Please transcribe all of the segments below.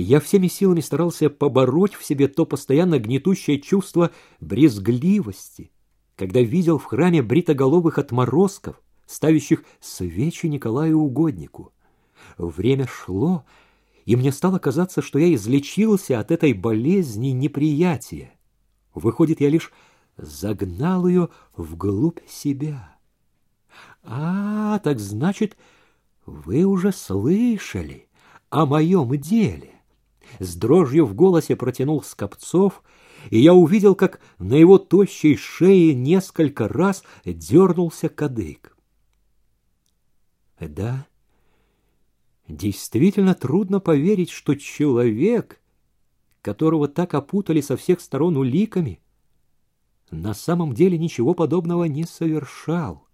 Я всеми силами старался побороть в себе то постоянно гнетущее чувство брезгливости, когда видел в храме бритоголовых отморозков, ставящих свечи Николаю Угоднику. Время шло, и мне стало казаться, что я излечился от этой болезни неприятия. Выходит, я лишь загнал ее вглубь себя. А, так значит, вы уже слышали о моем деле. С дрожью в голосе протянул Скопцов, и я увидел, как на его тощей шее несколько раз дернулся кадык. Да, действительно трудно поверить, что человек, которого так опутали со всех сторон уликами, на самом деле ничего подобного не совершал.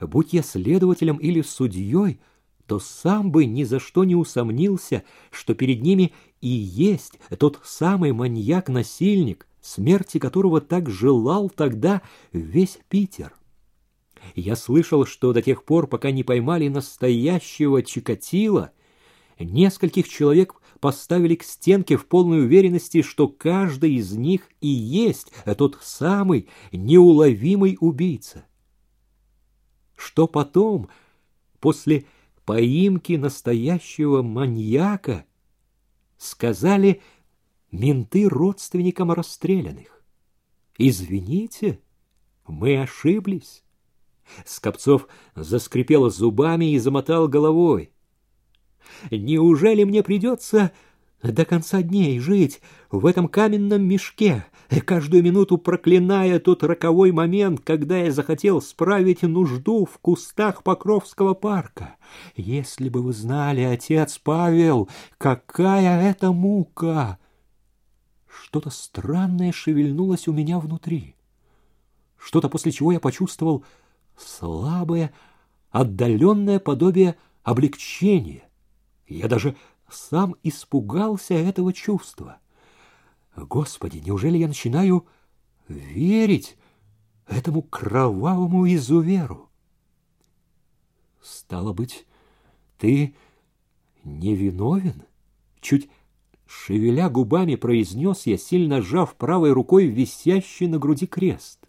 Будь я следователем или судьей, то сам бы ни за что не усомнился, что перед ними и есть тот самый маньяк-насильник, смерти которого так желал тогда весь Питер. Я слышал, что до тех пор, пока не поймали настоящего Чикатила, нескольких человек поставили к стенке в полной уверенности, что каждый из них и есть тот самый неуловимый убийца. Что потом, после поимки настоящего маньяка, сказали менты родственникам расстрелянных. «Извините, мы ошиблись». Скопцов заскрипел зубами и замотал головой. Неужели мне придется до конца дней жить в этом каменном мешке, каждую минуту проклиная тот роковой момент, когда я захотел справить нужду в кустах Покровского парка? Если бы вы знали, отец Павел, какая это мука! Что-то странное шевельнулось у меня внутри. Что-то, после чего я почувствовал слабое, отдаленное подобие облегчения. Я даже сам испугался этого чувства. Господи, неужели я начинаю верить этому кровавому изуверу? Стало быть, ты невиновен? Чуть шевеля губами произнес я, сильно сжав правой рукой висящий на груди крест.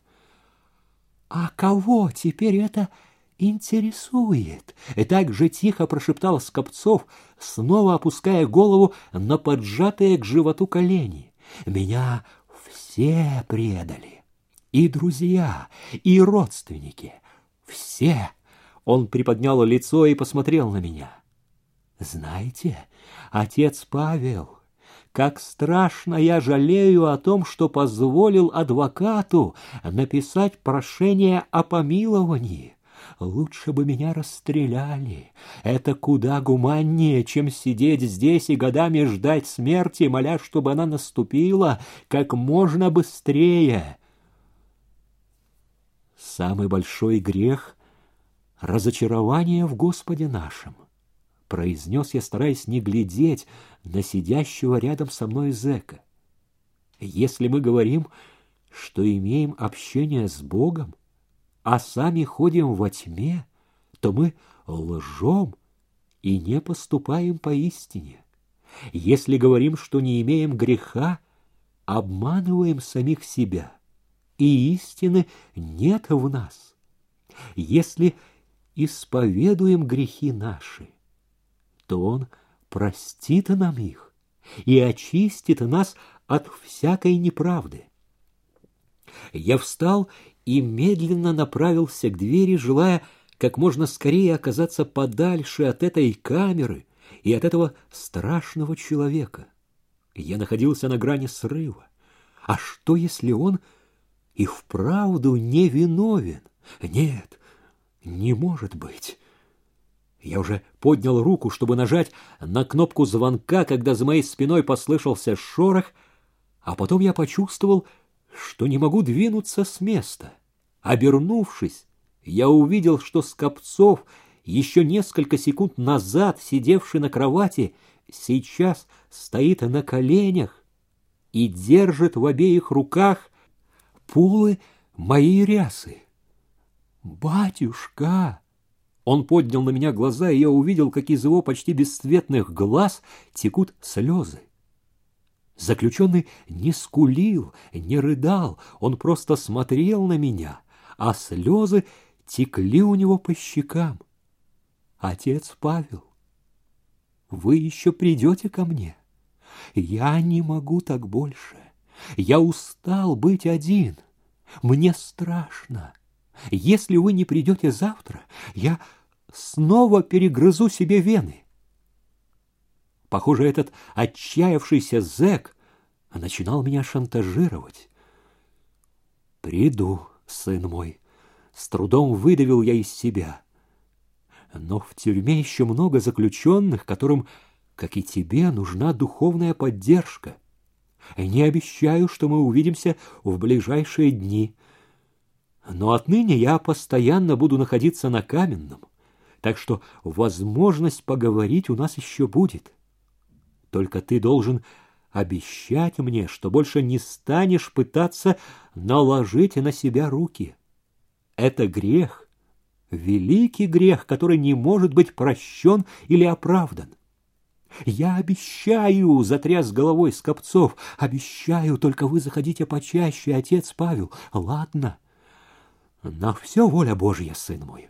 А кого теперь это интересует. И так же тихо прошептал Скопцов, снова опуская голову на поджатые к животу колени. Меня все предали. И друзья, и родственники. Все. Он приподнял лицо и посмотрел на меня. Знаете, отец Павел, как страшно я жалею о том, что позволил адвокату написать прошение о помиловании. Лучше бы меня расстреляли. Это куда гуманнее, чем сидеть здесь и годами ждать смерти, моля, чтобы она наступила как можно быстрее. Самый большой грех — разочарование в Господе нашем, — произнес я, стараясь не глядеть на сидящего рядом со мной зэка. Если мы говорим, что имеем общение с Богом, а сами ходим во тьме, то мы лжем и не поступаем поистине. Если говорим, что не имеем греха, обманываем самих себя, и истины нет в нас. Если исповедуем грехи наши, то Он простит нам их и очистит нас от всякой неправды. Я встал и медленно направился к двери, желая как можно скорее оказаться подальше от этой камеры и от этого страшного человека. Я находился на грани срыва. А что, если он и вправду не виновен? Нет, не может быть. Я уже поднял руку, чтобы нажать на кнопку звонка, когда за моей спиной послышался шорох, а потом я почувствовал, что не могу двинуться с места. Обернувшись, я увидел, что Скопцов, еще несколько секунд назад сидевший на кровати, сейчас стоит на коленях и держит в обеих руках пулы моей рясы. «Батюшка!» Он поднял на меня глаза, и я увидел, как из его почти бесцветных глаз текут слезы. Заключенный не скулил, не рыдал, он просто смотрел на меня, а слезы текли у него по щекам. Отец Павел, вы еще придете ко мне? Я не могу так больше. Я устал быть один. Мне страшно. Если вы не придете завтра, я снова перегрызу себе вены. Похоже, этот отчаявшийся зэк начинал меня шантажировать. «Приду, сын мой», — с трудом выдавил я из себя. Но в тюрьме еще много заключенных, которым, как и тебе, нужна духовная поддержка. Не обещаю, что мы увидимся в ближайшие дни. Но отныне я постоянно буду находиться на каменном, так что возможность поговорить у нас еще будет. Только ты должен обещать мне, что больше не станешь пытаться наложить на себя руки. Это грех, великий грех, который не может быть прощен или оправдан. «Я обещаю!» — затряс головой Скопцов. «Обещаю, только вы заходите почаще, отец Павел. Ладно?» «На все воля Божья, сын мой!»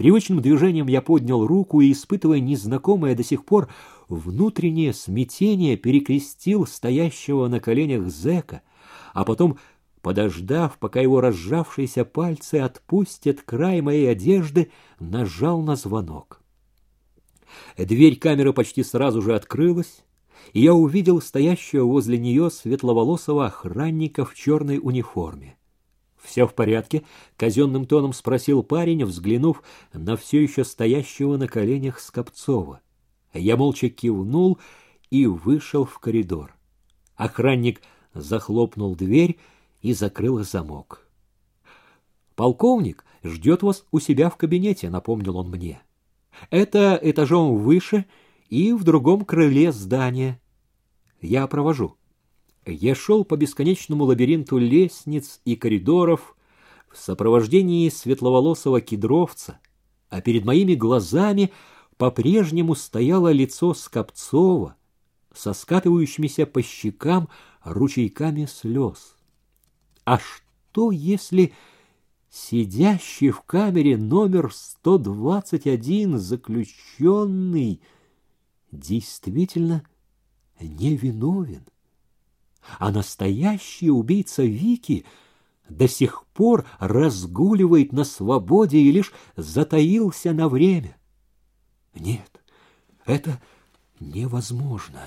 Привычным движением я поднял руку и, испытывая незнакомое до сих пор внутреннее смятение, перекрестил стоящего на коленях зэка, а потом, подождав, пока его разжавшиеся пальцы отпустят край моей одежды, нажал на звонок. Дверь камеры почти сразу же открылась, и я увидел стоящего возле нее светловолосого охранника в черной униформе. «Все в порядке?» — казенным тоном спросил парень, взглянув на все еще стоящего на коленях Скопцова. Я молча кивнул и вышел в коридор. Охранник захлопнул дверь и закрыл замок. «Полковник ждет вас у себя в кабинете», — напомнил он мне. Это этажом выше и в другом крыле здания. Я провожу. Я шел по бесконечному лабиринту лестниц и коридоров в сопровождении светловолосого кедровца, а перед моими глазами по-прежнему стояло лицо Скопцова со скатывающимися по щекам ручейками слез. А что, если сидящий в камере номер 121 заключенный действительно невиновен. А настоящий убийца Вики до сих пор разгуливает на свободе и лишь затаился на время. Нет, это невозможно.